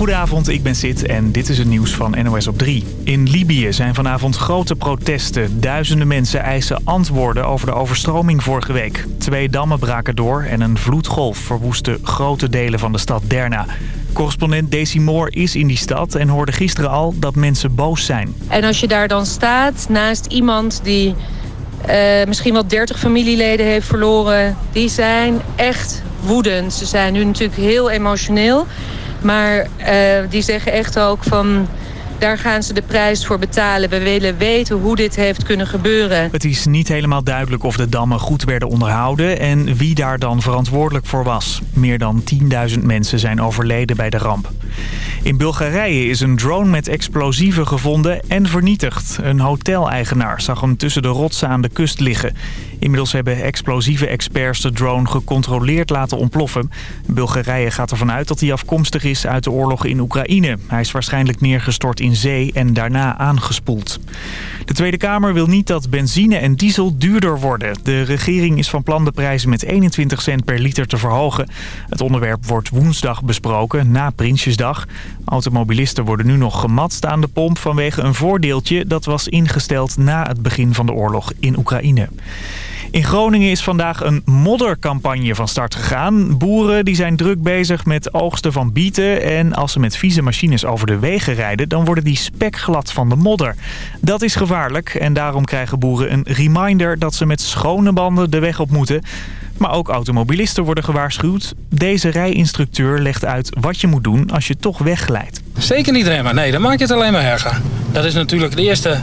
Goedenavond, ik ben Sid en dit is het nieuws van NOS op 3. In Libië zijn vanavond grote protesten. Duizenden mensen eisen antwoorden over de overstroming vorige week. Twee dammen braken door en een vloedgolf verwoestte grote delen van de stad Derna. Correspondent Daisy Moore is in die stad en hoorde gisteren al dat mensen boos zijn. En als je daar dan staat naast iemand die uh, misschien wel 30 familieleden heeft verloren... die zijn echt woedend. Ze zijn nu natuurlijk heel emotioneel... Maar uh, die zeggen echt ook van... Daar gaan ze de prijs voor betalen. We willen weten hoe dit heeft kunnen gebeuren. Het is niet helemaal duidelijk of de dammen goed werden onderhouden... en wie daar dan verantwoordelijk voor was. Meer dan 10.000 mensen zijn overleden bij de ramp. In Bulgarije is een drone met explosieven gevonden en vernietigd. Een hoteleigenaar zag hem tussen de rotsen aan de kust liggen. Inmiddels hebben explosieve experts de drone gecontroleerd laten ontploffen. Bulgarije gaat ervan uit dat hij afkomstig is uit de oorlog in Oekraïne. Hij is waarschijnlijk neergestort in zee en daarna aangespoeld. De Tweede Kamer wil niet dat benzine en diesel duurder worden. De regering is van plan de prijzen met 21 cent per liter te verhogen. Het onderwerp wordt woensdag besproken, na Prinsjesdag. Automobilisten worden nu nog gematst aan de pomp vanwege een voordeeltje... dat was ingesteld na het begin van de oorlog in Oekraïne. In Groningen is vandaag een moddercampagne van start gegaan. Boeren die zijn druk bezig met oogsten van bieten. En als ze met vieze machines over de wegen rijden... dan worden die spekglad van de modder. Dat is gevaarlijk en daarom krijgen boeren een reminder... dat ze met schone banden de weg op moeten... Maar ook automobilisten worden gewaarschuwd. Deze rijinstructeur legt uit wat je moet doen als je toch wegglijdt. Zeker niet remmen. Nee, dan maak je het alleen maar erger. Dat is natuurlijk de eerste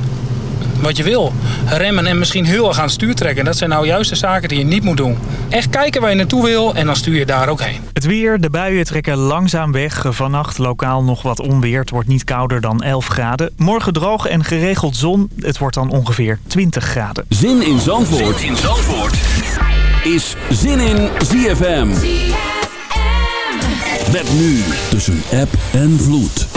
wat je wil. Remmen en misschien heel erg aan het stuur trekken. Dat zijn nou juist de zaken die je niet moet doen. Echt kijken waar je naartoe wil en dan stuur je daar ook heen. Het weer, de buien trekken langzaam weg. Vannacht lokaal nog wat onweer. Het wordt niet kouder dan 11 graden. Morgen droog en geregeld zon. Het wordt dan ongeveer 20 graden. Zin in Zandvoort, zin in Zandvoort. is Zin in ZFM. ZFM. Met nu tussen app en vloed.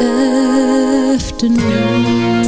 afternoon.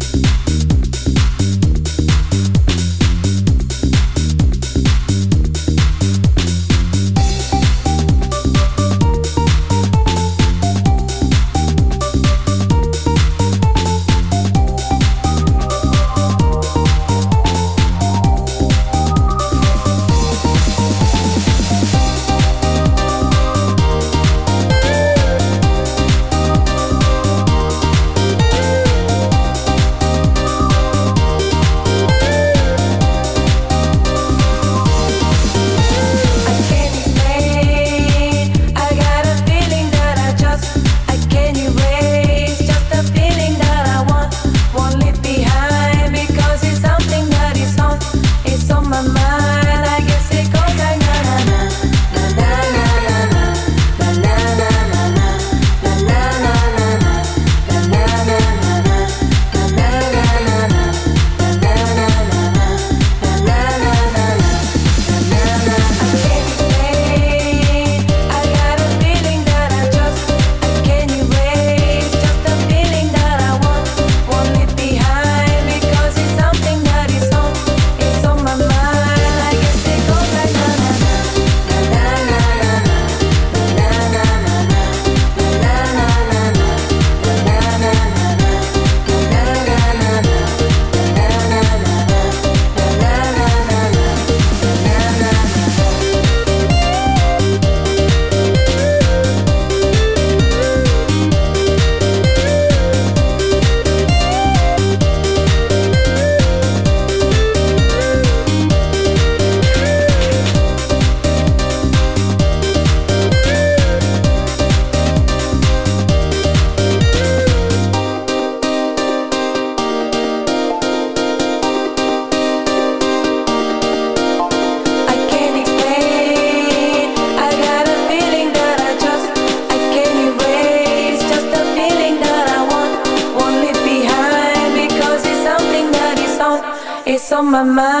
My mind.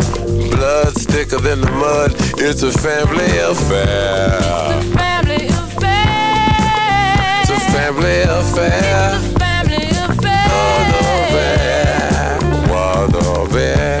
Thicker than the mud. It's a family affair. It's a family affair. It's a family affair. It's a family affair. What a bad. Newlywed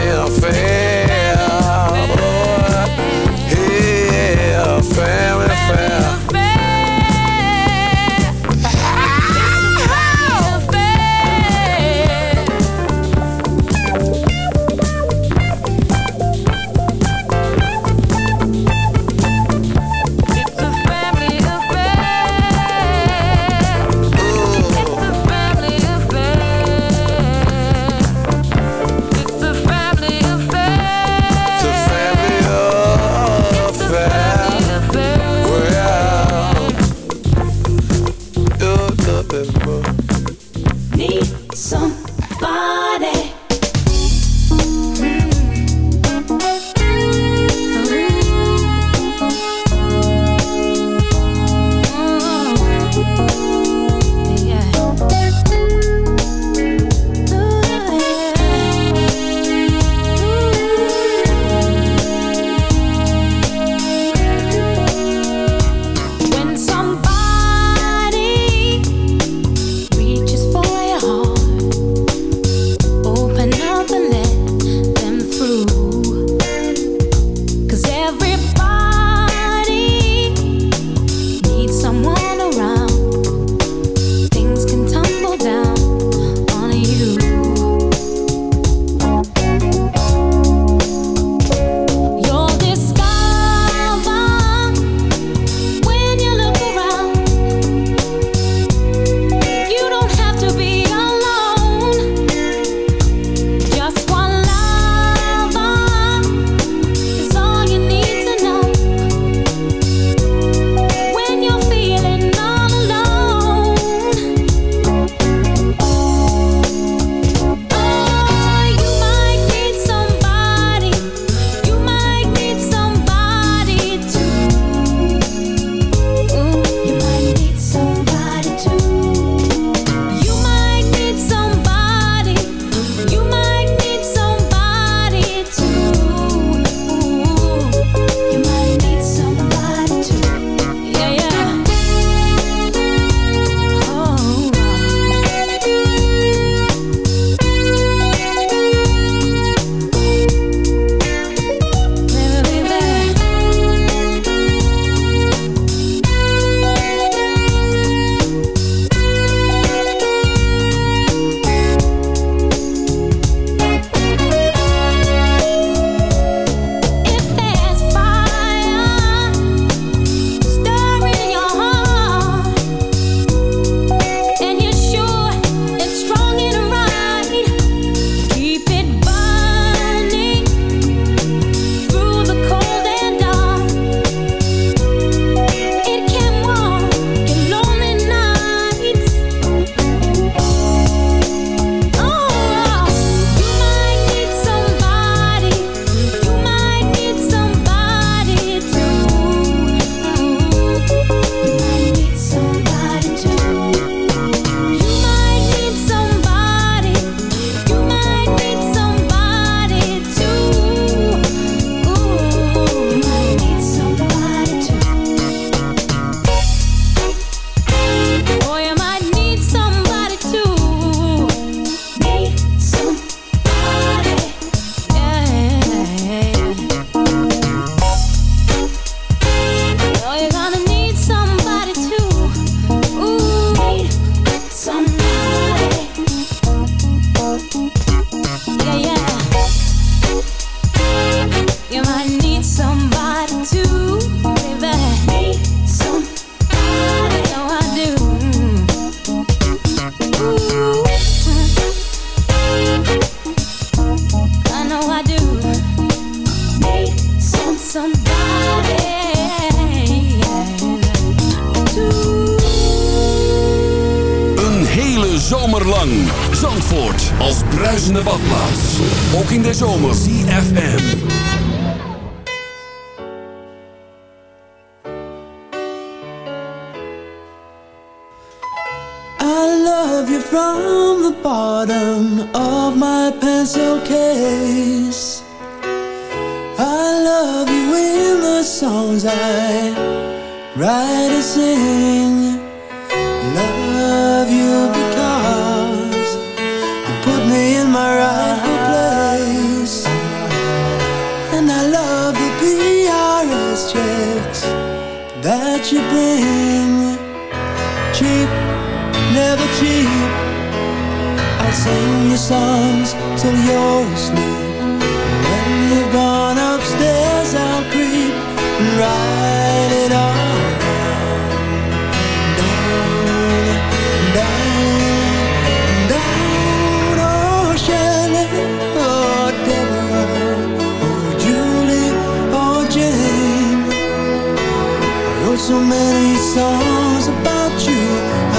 many songs about you.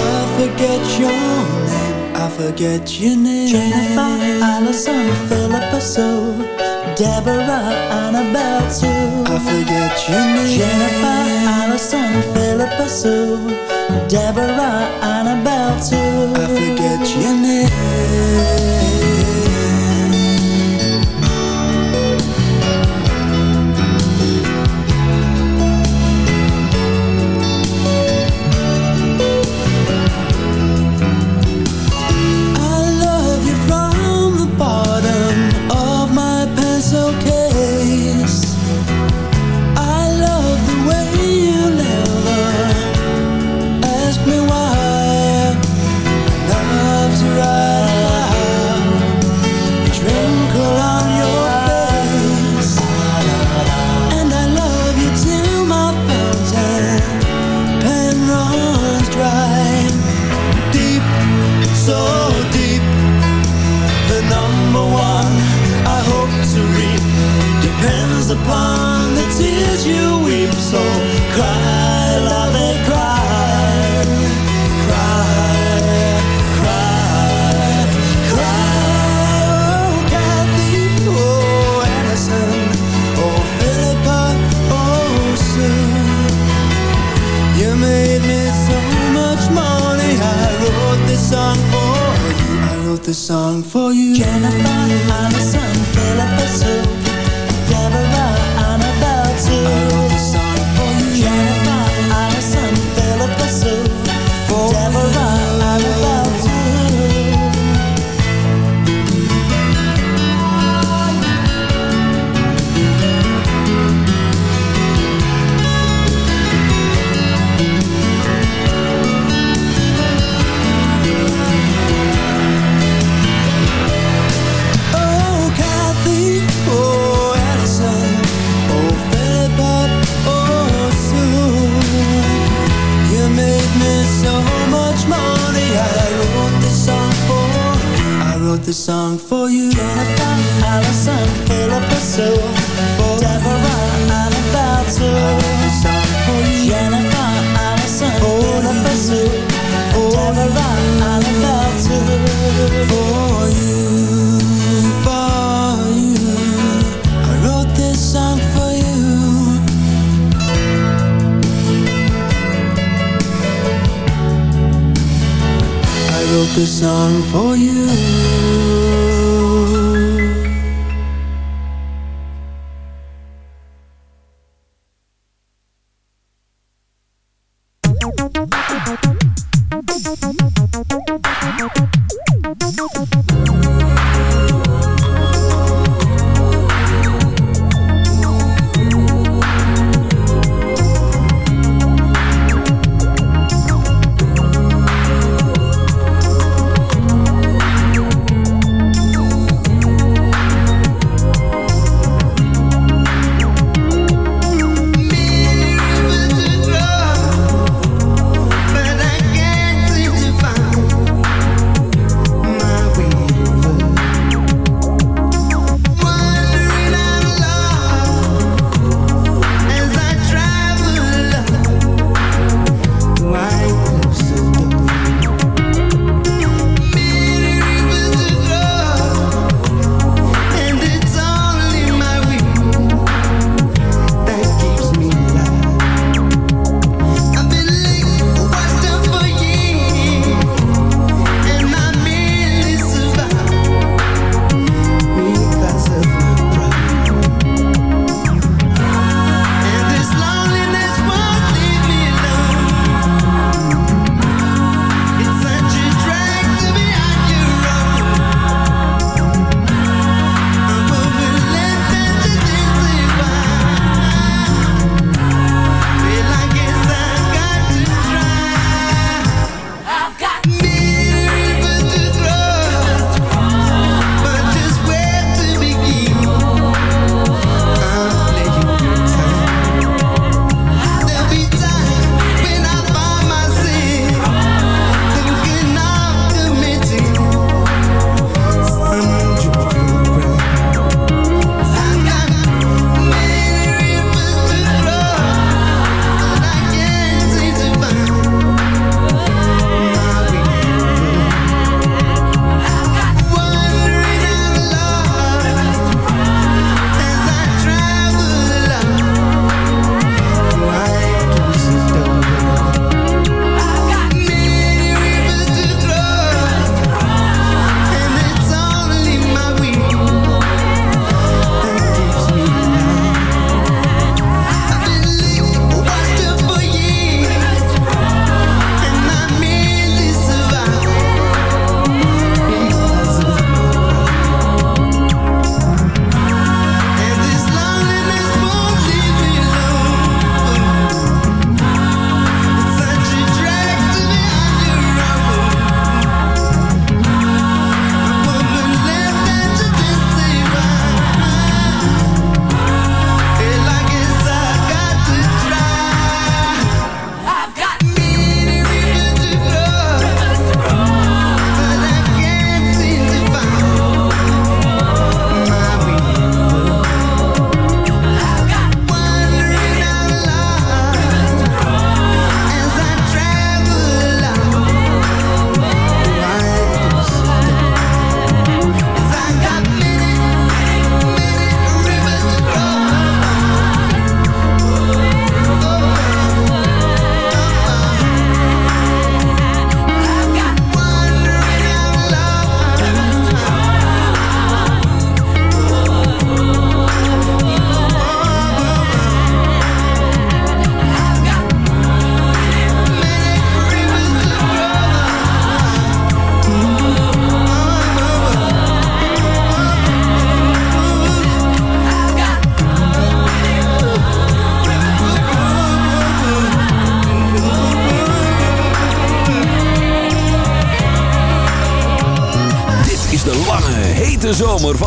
I forget your name. I forget your name. Jennifer, Alison, Philippa Sue Deborah, Annabelle too I forget your name. Jennifer, Alison, Philippa Sue Deborah, Annabelle too I forget your name. soul.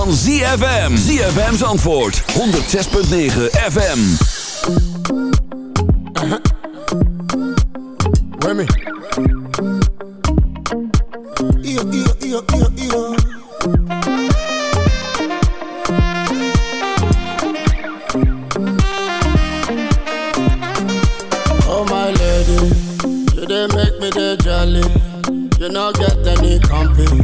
Van ZFM. ZFM's antwoord 106.9 FM. Remy. Iyo, iyo, iyo, iyo, iyo. Oh my lady, you dey make me dey jolly. You no get any company,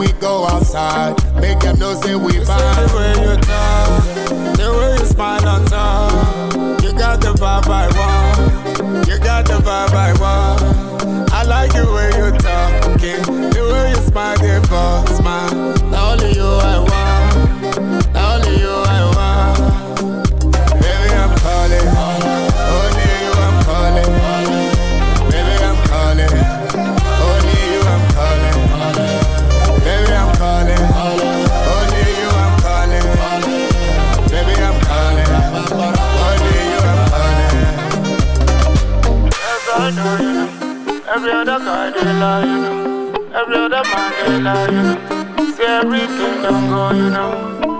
we go outside, make them know say we bang. The way you talk, the way you smile on top, you got the vibe I want. You got the vibe I want. I like the way you talking, the way you smile, false smile. Now only you I want, lie, you know. Every other man they lie, you know. See everything don't go, you know.